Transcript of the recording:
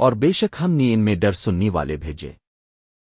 اور بے شک ہم نے ان میں ڈر سننی والے بھیجے۔